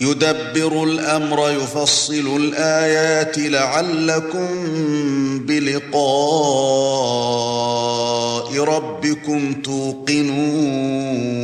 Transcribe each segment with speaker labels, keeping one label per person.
Speaker 1: يدبر الأمر يفصل الآيات لعلكم بلقاء ربكم توقنون.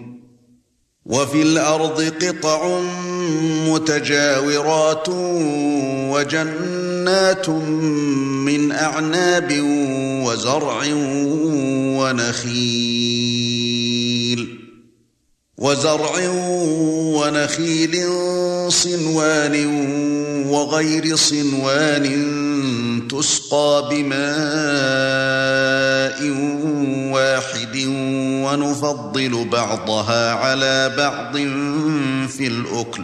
Speaker 1: وفي الأرض قطع متجاورات وجنات من أعناب وزرع ونخيل. وزرع ونخيل صنوان وغير صنوان تسقى بماء واحد ونفضل بعضها على بعض في الأكل.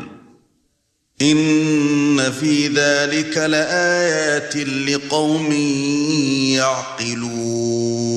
Speaker 1: إن في ذلك لآيات لقوم يعقلون.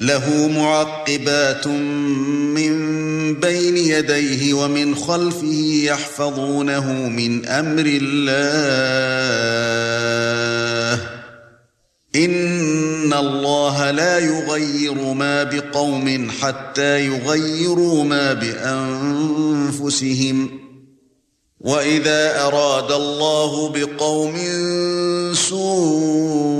Speaker 1: له معقبات من بين يديه ومن خلفه يحفظونه من أمر الله. إن الله لا يغير ما بقوم حتى يغيروا ما بأنفسهم. وَإِذَا أَرَادَ اللَّهُ بِقَوْمٍ سُوءًا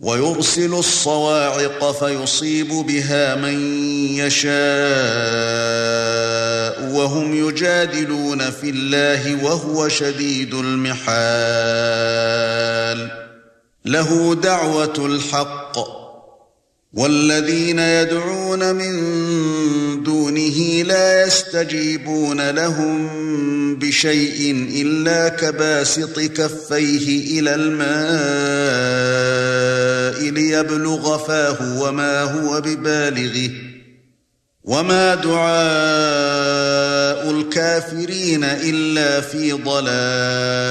Speaker 1: ويرسل الصواعق فيصيب بها من يشاء وهم يجادلون في الله وهو شديد المحال. له دعوة الحق. والذين يدعون من دونه لا يستجيبون لهم بشيء إلا كباسط كفيه إلى الماء ليبلغ فاه وما هو ببالغه. وما دعاء الكافرين إلا في ضلال.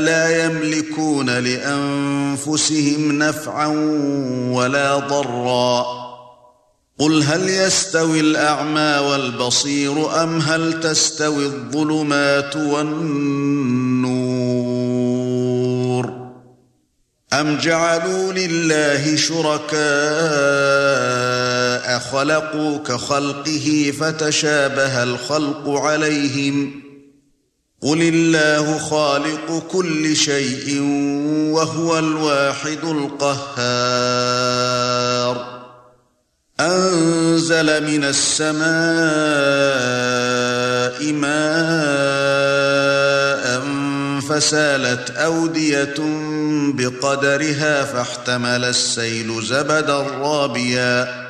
Speaker 1: لا يملكون لأنفسهم نفعا ولا ضرا. قل هل يستوي الأعمى والبصير أم هل تستوي الظلمات والنور؟ أم جعلوا لله شركاء خلقوا كخلقه فتشابه الخلق عليهم قل الله خالق كل شيء وهو الواحد القهار. أنزل من السماء ماء فسالت أودية بقدرها فاحتمل السيل زبدا رابيا.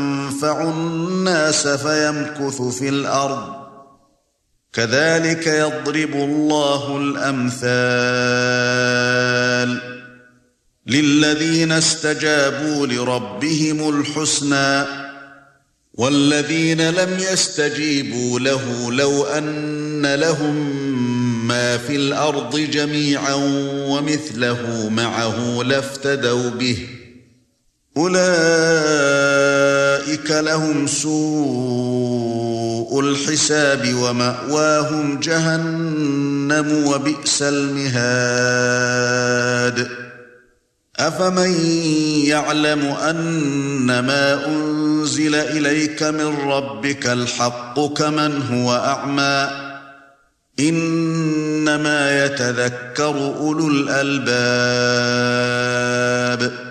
Speaker 1: النَّاسَ فَيَمْكُثُ فِي الْأَرْضِ. كَذَلِكَ يَضْرِبُ اللَّهُ الْأَمْثَالَ لِلَّذِينَ اسْتَجَابُوا لِرَبِّهِمُ الْحُسْنَى وَالَّذِينَ لَمْ يَسْتَجِيبُوا لَهُ لَوْ أَنَّ لَهُم مَّا فِي الْأَرْضِ جَمِيعًا وَمِثْلَهُ مَعَهُ لَافْتَدَوْا بِهِ. أُولَئِكَ لَهُمْ سُوءُ الْحِسَابِ وَمَأْوَاهُمْ جَهَنَّمُ وَبِئْسَ الْمِهَادُ. أَفَمَن يَعْلَمُ أَنَّمَا أُنزِلَ إِلَيْكَ مِن رَّبِّكَ الْحَقُّ كَمَنْ هُوَ أَعْمَى؟ إِنَّمَا يَتَذَكَّرُ أُولُو الْأَلْبَابِ.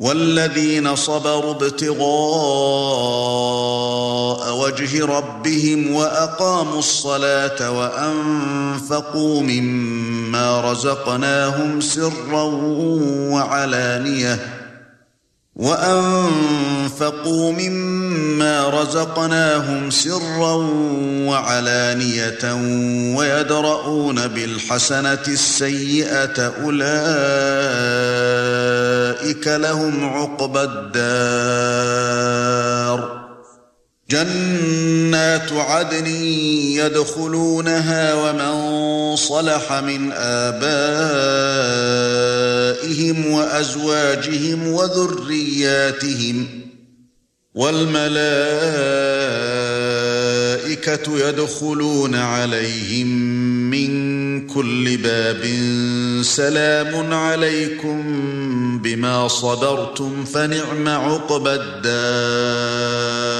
Speaker 1: والذين صبروا ابتغاء وجه ربهم وأقاموا الصلاة وأنفقوا مما رزقناهم سرا وعلانية وَأَنفِقُوا مِمَّا رَزَقْنَاهُمْ سِرًّا وَعَلَانِيَةً وَيَدْرَؤُونَ بِالْحَسَنَةِ السَّيِّئَةَ أُولَئِكَ لَهُمْ عُقْبَى الدَّارِ. جَنَّاتُ عَدْنٍ يَدْخُلُونَهَا وَمَن صَلَحَ مِنْ آبَائِهِمْ وَأَزْوَاجِهِمْ وَذُرِّيَّاتِهِمْ والملائكة يدخلون عليهم من كل باب سلام عليكم بما صبرتم فنعم عقبى الدار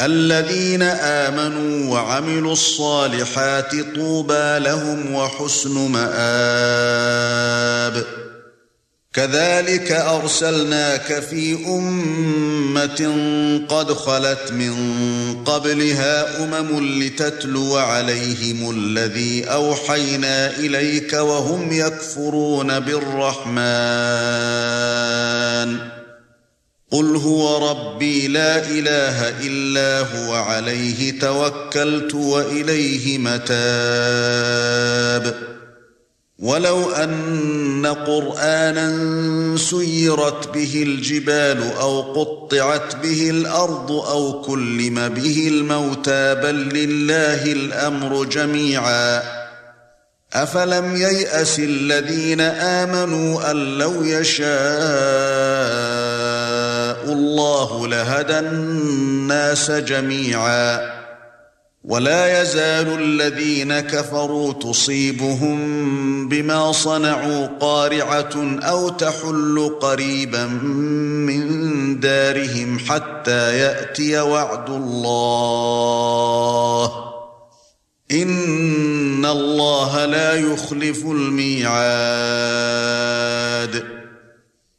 Speaker 1: الذين آمنوا وعملوا الصالحات طوبى لهم وحسن مآب. كذلك أرسلناك في أمة قد خلت من قبلها أمم لتتلو عليهم الذي أوحينا إليك وهم يكفرون بالرحمن. قل هو ربي لا إله إلا هو عليه توكلت وإليه متاب. ولو أن قرآنا سيرت به الجبال أو قطعت به الأرض أو كلم به الموتى بل لله الأمر جميعا. أفلم ييأس الذين آمنوا أن لو يشاء الله لهدى الناس جميعا ولا يزال الذين كفروا تصيبهم بما صنعوا قارعة أو تحل قريبا من دارهم حتى يأتي وعد الله. إن الله لا يخلف الميعاد.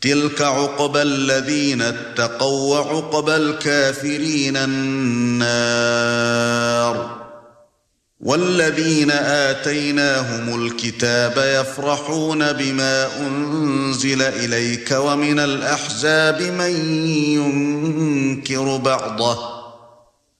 Speaker 1: تِلْكَ عُقْبَى الَّذِينَ اتَّقَوْا وَعُقْبَى الْكَافِرِينَ النَّارُ. وَالَّذِينَ آتَيْنَاهُمُ الْكِتَابَ يَفْرَحُونَ بِمَا أُنْزِلَ إِلَيْكَ وَمِنَ الْأَحْزَابِ مَن يُنكِرُ بَعْضَهُ.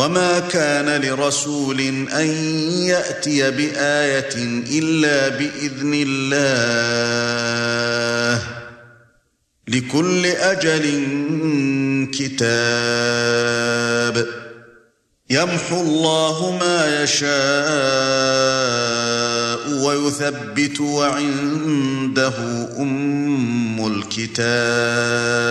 Speaker 1: وَمَا كَانَ لِرَسُولٍ أَن يَأْتِيَ بِآيَةٍ إِلَّا بِإِذْنِ اللَّهِ لِكُلِّ أَجَلٍ كِتَابٌ يَمْحُو اللَّهُ مَا يَشَاءُ وَيُثَبِّتُ وَعِندَهُ أُمُّ الْكِتَابِ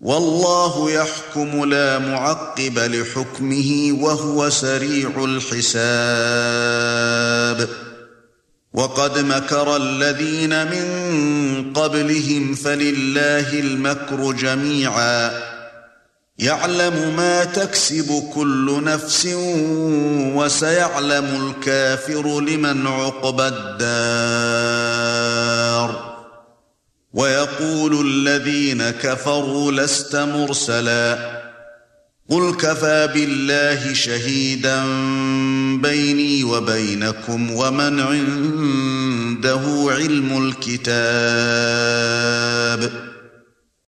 Speaker 1: والله يحكم لا معقب لحكمه وهو سريع الحساب. وقد مكر الذين من قبلهم فلله المكر جميعا. يعلم ما تكسب كل نفس وسيعلم الكافر لمن عقبى الدار. وَيَقُولُ الَّذِينَ كَفَرُوا لَسْتَ مُرْسَلًا قُلْ كَفَى بِاللَّهِ شَهِيدًا بَيْنِي وَبَيْنَكُمْ وَمَنْ عِندَهُ عِلْمُ الْكِتَابِ